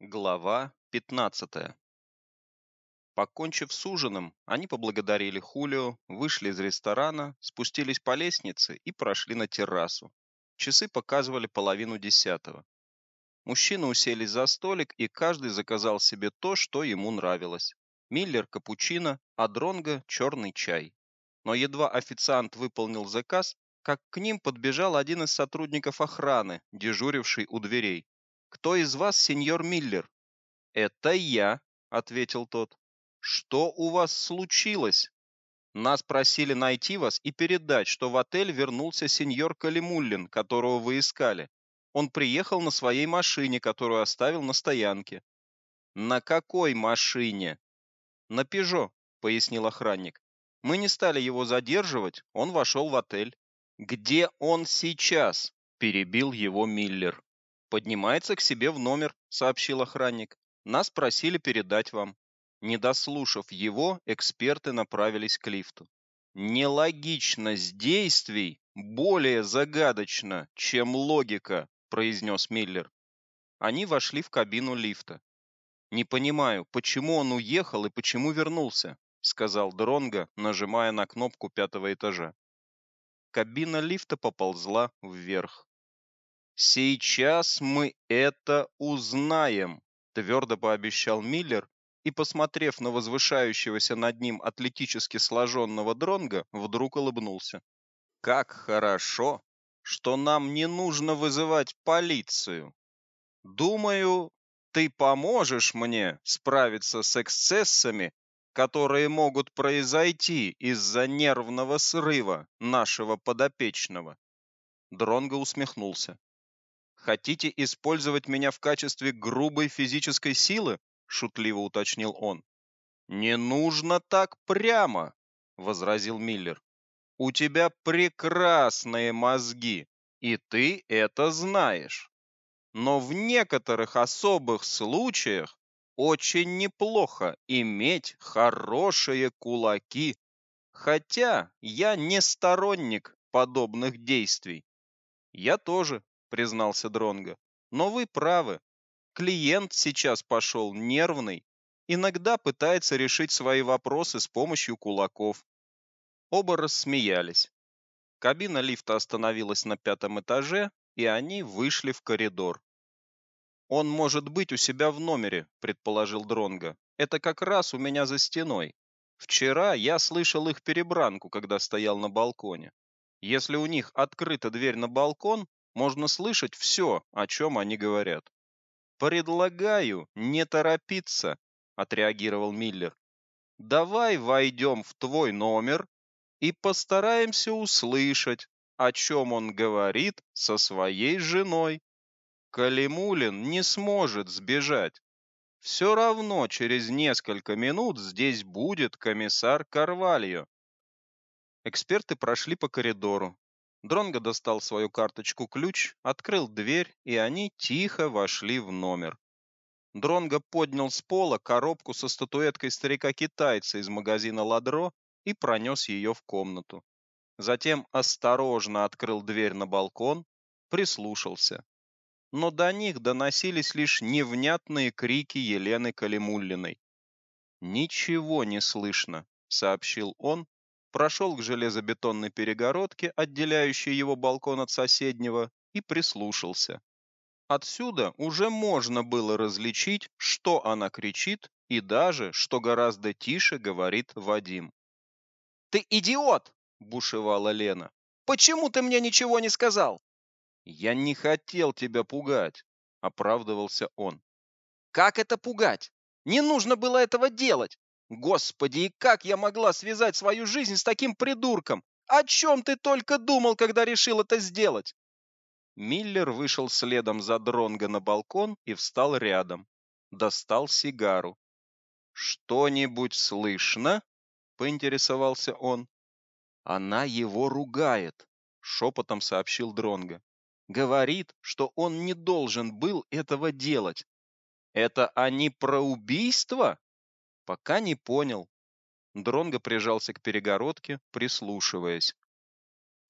Глава 15. Покончив с ужином, они поблагодарили Хулио, вышли из ресторана, спустились по лестнице и прошли на террасу. Часы показывали половину десятого. Мужчины уселись за столик, и каждый заказал себе то, что ему нравилось. Миллер капучино, а Дронго черный чай. Но едва официант выполнил заказ, как к ним подбежал один из сотрудников охраны, дежуривший у дверей. Кто из вас сеньор Миллер? Это я, ответил тот. Что у вас случилось? Нас просили найти вас и передать, что в отель вернулся сеньор Калимуллин, которого вы искали. Он приехал на своей машине, которую оставил на стоянке. На какой машине? На Пежо, пояснил охранник. Мы не стали его задерживать, он вошел в отель. Где он сейчас? перебил его Миллер. Поднимается к себе в номер, сообщил охранник. Нас просили передать вам. Не дослушав его, эксперты направились к лифту. Нелогичность действий более загадочна, чем логика, произнес Миллер. Они вошли в кабину лифта. Не понимаю, почему он уехал и почему вернулся, сказал Дронга, нажимая на кнопку пятого этажа. Кабина лифта поползла вверх. Сейчас мы это узнаем, твердо пообещал Миллер и, посмотрев на возвышающегося над ним атлетически сложенного дронга, вдруг улыбнулся. Как хорошо, что нам не нужно вызывать полицию. Думаю, ты поможешь мне справиться с эксцессами, которые могут произойти из-за нервного срыва нашего подопечного. Дронго усмехнулся. Хотите использовать меня в качестве грубой физической силы? шутливо уточнил он. Не нужно так прямо, возразил Миллер. У тебя прекрасные мозги, и ты это знаешь. Но в некоторых особых случаях очень неплохо иметь хорошие кулаки. Хотя я не сторонник подобных действий. Я тоже, признался Дронга. Но вы правы. Клиент сейчас пошел нервный, иногда пытается решить свои вопросы с помощью кулаков. Оба рассмеялись. Кабина лифта остановилась на пятом этаже, и они вышли в коридор. Он может быть у себя в номере, предположил Дронга. Это как раз у меня за стеной. Вчера я слышал их перебранку, когда стоял на балконе. Если у них открыта дверь на балкон, можно слышать все, о чем они говорят. Предлагаю не торопиться, отреагировал Миллер. Давай войдем в твой номер и постараемся услышать, о чем он говорит со своей женой. Калимулин не сможет сбежать. Все равно через несколько минут здесь будет комиссар Карвальо. Эксперты прошли по коридору, Дронго достал свою карточку-ключ, открыл дверь, и они тихо вошли в номер. Дронго поднял с пола коробку со статуэткой старика-китайца из магазина Ладро и пронес ее в комнату. Затем осторожно открыл дверь на балкон, прислушался. Но до них доносились лишь невнятные крики Елены Калимуллиной. «Ничего не слышно», — сообщил он прошел к железобетонной перегородке, отделяющей его балкон от соседнего, и прислушался. Отсюда уже можно было различить, что она кричит, и даже, что гораздо тише говорит Вадим. «Ты идиот!» – бушевала Лена. «Почему ты мне ничего не сказал?» «Я не хотел тебя пугать», – оправдывался он. «Как это пугать? Не нужно было этого делать. Господи, и как я могла связать свою жизнь с таким придурком? О чем ты только думал, когда решил это сделать? Миллер вышел следом за Дронго на балкон и встал рядом. Достал сигару. Что-нибудь слышно? поинтересовался он. Она его ругает, шепотом сообщил Дронго. Говорит, что он не должен был этого делать. Это они про убийство? Пока не понял. Дронго прижался к перегородке, прислушиваясь.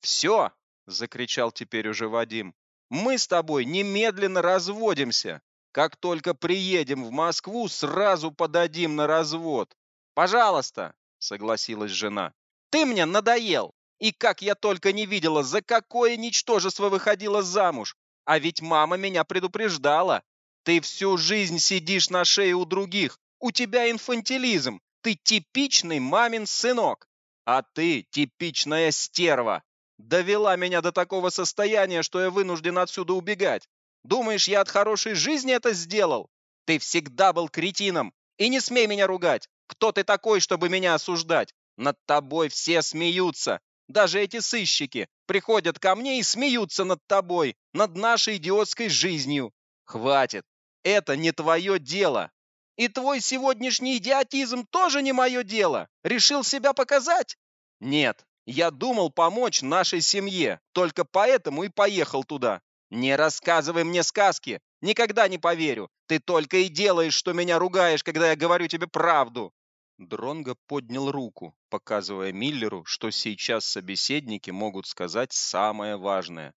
«Все!» — закричал теперь уже Вадим. «Мы с тобой немедленно разводимся! Как только приедем в Москву, сразу подадим на развод. Пожалуйста, согласилась жена. Ты мне надоел. И как я только не видела, за какое ничтожество выходила замуж. А ведь мама меня предупреждала. Ты всю жизнь сидишь на шее у других. У тебя инфантилизм. Ты типичный мамин сынок. А ты типичная стерва. Довела меня до такого состояния, что я вынужден отсюда убегать. Думаешь, я от хорошей жизни это сделал? Ты всегда был кретином. И не смей меня ругать. Кто ты такой, чтобы меня осуждать? Над тобой все смеются. Даже эти сыщики приходят ко мне и смеются над тобой, над нашей идиотской жизнью. Хватит. Это не твое дело. И твой сегодняшний идиотизм тоже не мое дело. Решил себя показать? Нет, я думал помочь нашей семье, только поэтому и поехал туда. Не рассказывай мне сказки, никогда не поверю. Ты только и делаешь, что меня ругаешь, когда я говорю тебе правду. Дронго поднял руку, показывая Миллеру, что сейчас собеседники могут сказать самое важное.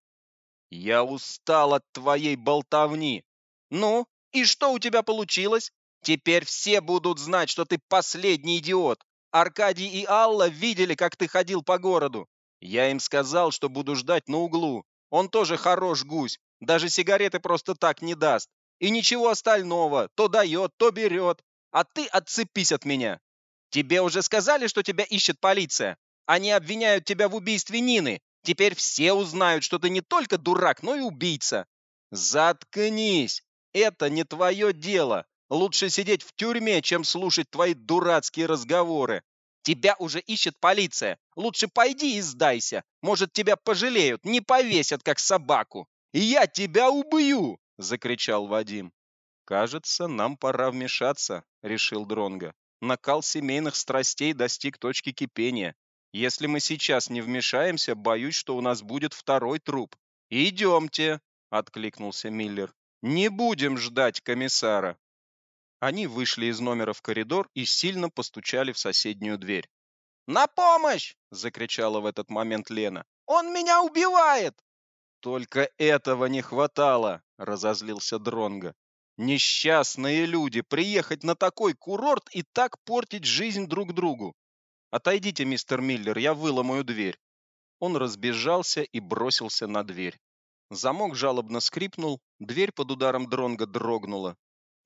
«Я устал от твоей болтовни. Ну, и что у тебя получилось? Теперь все будут знать, что ты последний идиот, Аркадий и Алла видели, как ты ходил по городу. Я им сказал, что буду ждать на углу. Он тоже хорош гусь, даже сигареты просто так не даст. И ничего остального, то дает, то берет. А ты отцепись от меня. Тебе уже сказали, что тебя ищет полиция? Они обвиняют тебя в убийстве Нины. Теперь все узнают, что ты не только дурак, но и убийца. Заткнись. Это не твое дело. Лучше сидеть в тюрьме, чем слушать твои дурацкие разговоры. Тебя уже ищет полиция. Лучше пойди и сдайся. Может, тебя пожалеют, не повесят, как собаку. Я тебя убью!» — закричал Вадим. «Кажется, нам пора вмешаться», — решил Дронга. Накал семейных страстей достиг точки кипения. Если мы сейчас не вмешаемся, боюсь, что у нас будет второй труп. «Идемте», — откликнулся Миллер. «Не будем ждать комиссара». Они вышли из номера в коридор и сильно постучали в соседнюю дверь. «На помощь!» — закричала в этот момент Лена. «Он меня убивает!» «Только этого не хватало!» — разозлился Дронга. «Несчастные люди! Приехать на такой курорт и так портить жизнь друг другу! Отойдите, мистер Миллер, я выломаю дверь!» Он разбежался и бросился на дверь. Замок жалобно скрипнул, дверь под ударом Дронга дрогнула,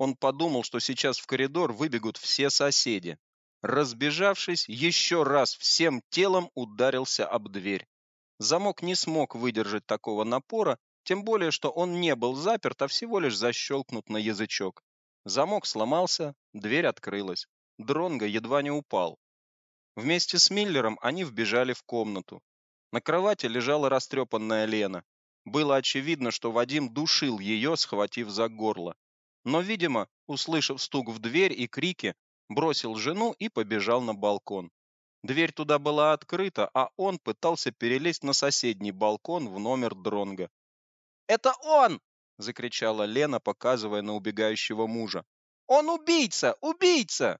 он подумал, что сейчас в коридор выбегут все соседи. Разбежавшись, еще раз всем телом ударился об дверь. Замок не смог выдержать такого напора, тем более, что он не был заперт, а всего лишь защелкнут на язычок. Замок сломался, дверь открылась. Дронго едва не упал. Вместе с Миллером они вбежали в комнату. На кровати лежала растрепанная Лена. Было очевидно, что Вадим душил ее, схватив за горло но, видимо, услышав стук в дверь и крики, бросил жену и побежал на балкон. Дверь туда была открыта, а он пытался перелезть на соседний балкон в номер Дронга. "Это он!" закричала Лена, показывая на убегающего мужа. "Он убийца, убийца!"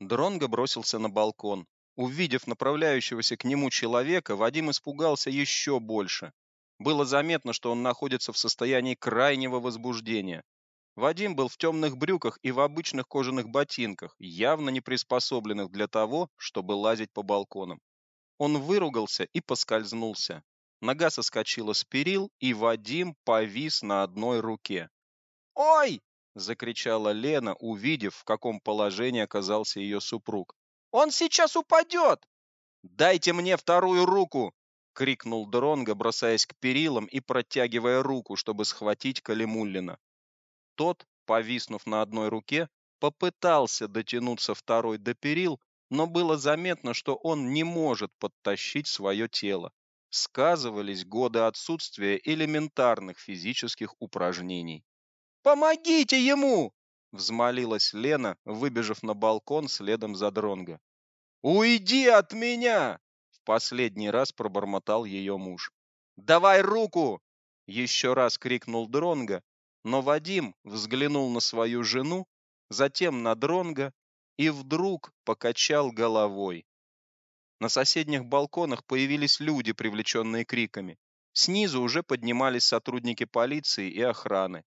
Дронго бросился на балкон. Увидев направляющегося к нему человека, Вадим испугался еще больше. Было заметно, что он находится в состоянии крайнего возбуждения. Вадим был в темных брюках и в обычных кожаных ботинках, явно не приспособленных для того, чтобы лазить по балконам. Он выругался и поскользнулся. Нога соскочила с перил, и Вадим повис на одной руке. "Ой!" закричала Лена, увидев, в каком положении оказался ее супруг. "Он сейчас упадет!» "Дайте мне вторую руку!" крикнул Дронго, бросаясь к перилам и протягивая руку, чтобы схватить Калимуллина. Тот, повиснув на одной руке, попытался дотянуться второй до перил, но было заметно, что он не может подтащить свое тело. Сказывались годы отсутствия элементарных физических упражнений. Помогите ему, взмолилась Лена, выбежав на балкон следом за Дронго. Уйди от меня, в последний раз пробормотал ее муж. Давай руку, еще раз крикнул Дронго, но Вадим взглянул на свою жену, затем на Дронга и вдруг покачал головой. На соседних балконах появились люди, привлеченные криками. Снизу уже поднимались сотрудники полиции и охраны.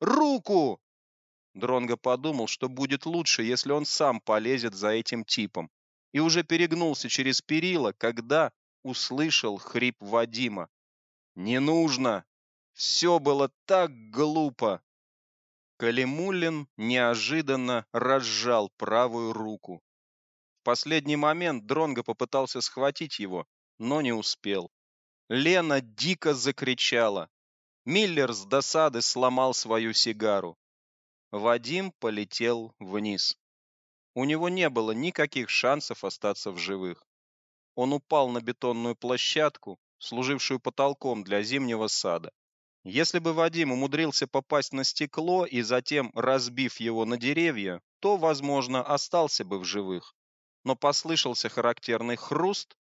Руку!» Дронго подумал, что будет лучше, если он сам полезет за этим типом, и уже перегнулся через перила, когда услышал хрип Вадима. «Не нужно! Все было так глупо!» Калимулин неожиданно разжал правую руку. В последний момент Дронго попытался схватить его, но не успел. Лена дико закричала. Миллер с досады сломал свою сигару. Вадим полетел вниз. У него не было никаких шансов остаться в живых. Он упал на бетонную площадку, служившую потолком для зимнего сада. Если бы Вадим умудрился попасть на стекло и затем разбив его на деревья, то, возможно, остался бы в живых. Но послышался характерный хруст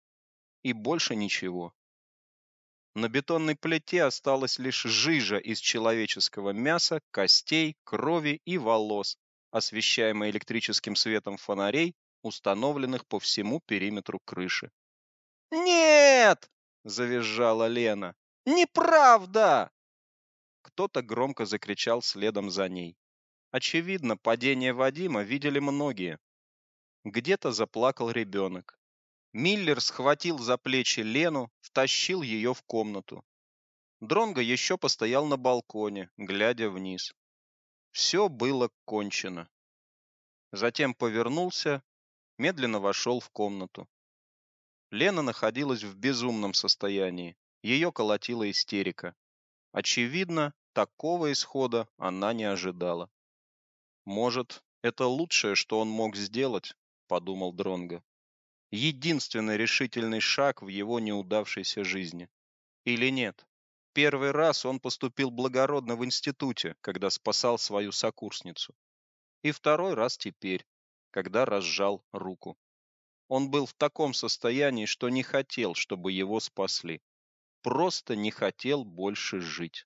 и больше ничего. На бетонной плите осталась лишь жижа из человеческого мяса, костей, крови и волос, освещаемая электрическим светом фонарей, установленных по всему периметру крыши. «Нет!» – завизжала Лена. «Неправда!» Кто-то громко закричал следом за ней. Очевидно, падение Вадима видели многие. Где-то заплакал ребенок. Миллер схватил за плечи Лену, втащил ее в комнату. Дронго еще постоял на балконе, глядя вниз. Все было кончено. Затем повернулся, медленно вошел в комнату. Лена находилась в безумном состоянии. Ее колотила истерика. Очевидно, такого исхода она не ожидала. Может, это лучшее, что он мог сделать, подумал Дронго единственный решительный шаг в его неудавшейся жизни. Или нет? Первый раз он поступил благородно в институте, когда спасал свою сокурсницу. И второй раз теперь, когда разжал руку. Он был в таком состоянии, что не хотел, чтобы его спасли. Просто не хотел больше жить.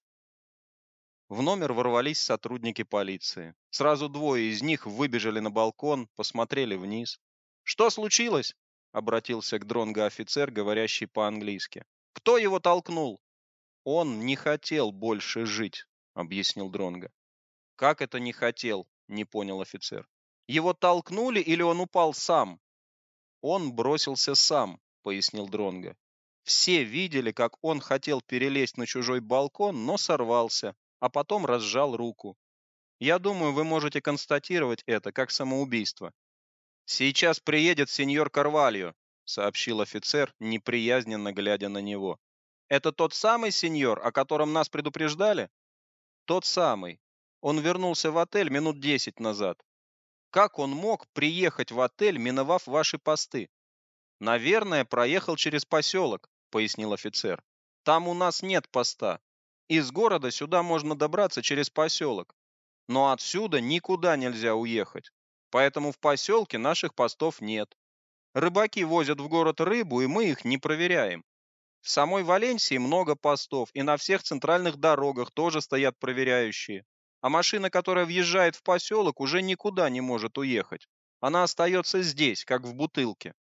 В номер ворвались сотрудники полиции. Сразу двое из них выбежали на балкон, посмотрели вниз. Что случилось? обратился к Дронго офицер, говорящий по-английски. Кто его толкнул? Он не хотел больше жить, объяснил Дронго. Как это не хотел? не понял офицер. Его толкнули или он упал сам? Он бросился сам, пояснил Дронго. Все видели, как он хотел перелезть на чужой балкон, но сорвался, а потом разжал руку. Я думаю, вы можете констатировать это как самоубийство. Сейчас приедет сеньор Карвальо, сообщил офицер, неприязненно глядя на него. Это тот самый сеньор, о котором нас предупреждали? Тот самый. Он вернулся в отель минут десять назад. Как он мог приехать в отель, миновав ваши посты? Наверное, проехал через поселок», — пояснил офицер. Там у нас нет поста. Из города сюда можно добраться через поселок. Но отсюда никуда нельзя уехать. Поэтому в поселке наших постов нет. Рыбаки возят в город рыбу, и мы их не проверяем. В самой Валенсии много постов, и на всех центральных дорогах тоже стоят проверяющие. А машина, которая въезжает в поселок, уже никуда не может уехать. Она остается здесь, как в бутылке.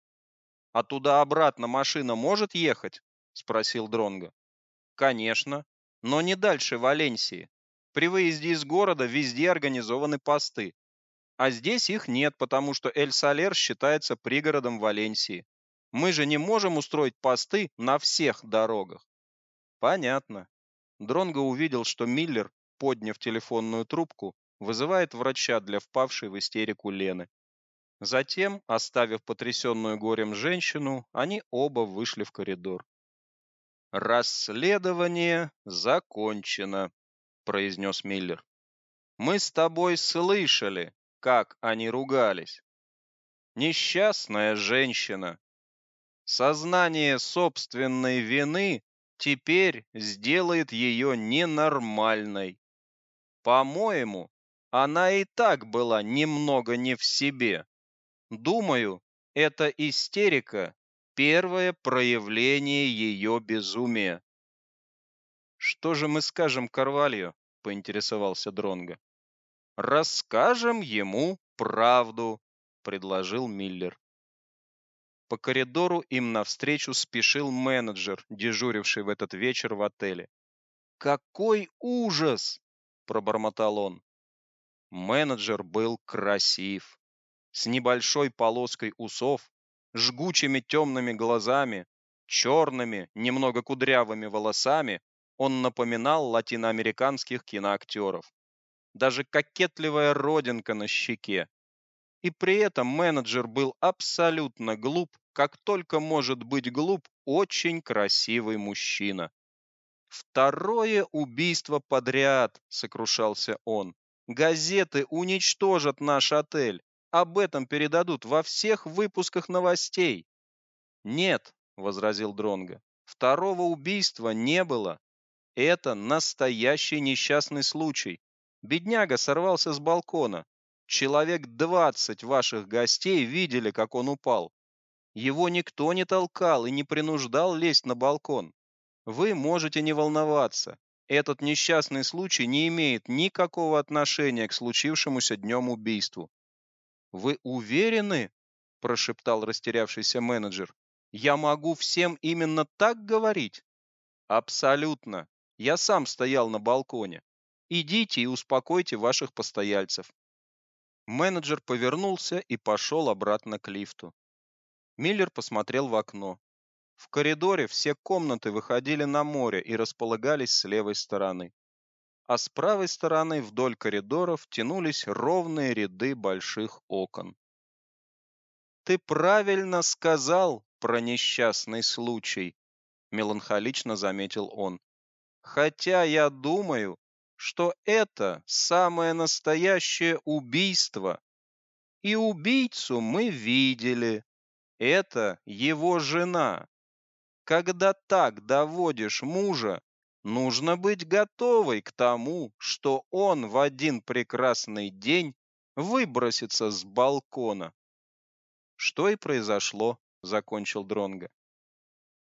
А туда обратно машина может ехать? спросил Дронго. Конечно, но не дальше Валенсии. При выезде из города везде организованы посты. А здесь их нет, потому что Эль-Салер считается пригородом Валенсии. Мы же не можем устроить посты на всех дорогах. Понятно. Дронго увидел, что Миллер, подняв телефонную трубку, вызывает врача для впавшей в истерику Лены. Затем, оставив потрясенную горем женщину, они оба вышли в коридор. Расследование закончено, произнес Миллер. Мы с тобой слышали, как они ругались. Несчастная женщина. Сознание собственной вины теперь сделает ее ненормальной. По-моему, она и так была немного не в себе. Думаю, эта истерика первое проявление ее безумия. Что же мы скажем Карвалью? поинтересовался Дронга. Расскажем ему правду, предложил Миллер. По коридору им навстречу спешил менеджер, дежуривший в этот вечер в отеле. Какой ужас! пробормотал он. Менеджер был красив, с небольшой полоской усов, жгучими темными глазами, черными, немного кудрявыми волосами, он напоминал латиноамериканских киноактеров. Даже кокетливая родинка на щеке. И при этом менеджер был абсолютно глуп, как только может быть глуп очень красивый мужчина. Второе убийство подряд, сокрушался он. Газеты уничтожат наш отель. Об этом передадут во всех выпусках новостей. Нет, возразил Дронга. Второго убийства не было. Это настоящий несчастный случай. Бедняга сорвался с балкона. Человек двадцать ваших гостей видели, как он упал. Его никто не толкал и не принуждал лезть на балкон. Вы можете не волноваться. Этот несчастный случай не имеет никакого отношения к случившемуся днем убийству. Вы уверены? прошептал растерявшийся менеджер. Я могу всем именно так говорить? Абсолютно. Я сам стоял на балконе. Идите и успокойте ваших постояльцев. Менеджер повернулся и пошел обратно к лифту. Миллер посмотрел в окно. В коридоре все комнаты выходили на море и располагались с левой стороны. А с правой стороны вдоль коридоров тянулись ровные ряды больших окон. Ты правильно сказал про несчастный случай, меланхолично заметил он. Хотя я думаю, что это самое настоящее убийство. И убийцу мы видели. Это его жена. Когда так доводишь мужа, нужно быть готовой к тому, что он в один прекрасный день выбросится с балкона. Что и произошло, закончил Дронга.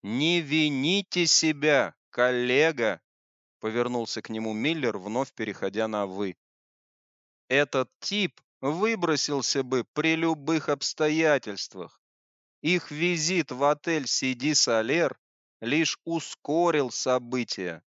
Не вините себя, коллега, повернулся к нему Миллер, вновь переходя на вы. Этот тип выбросился бы при любых обстоятельствах. Их визит в отель Сиди Солер лишь ускорил события.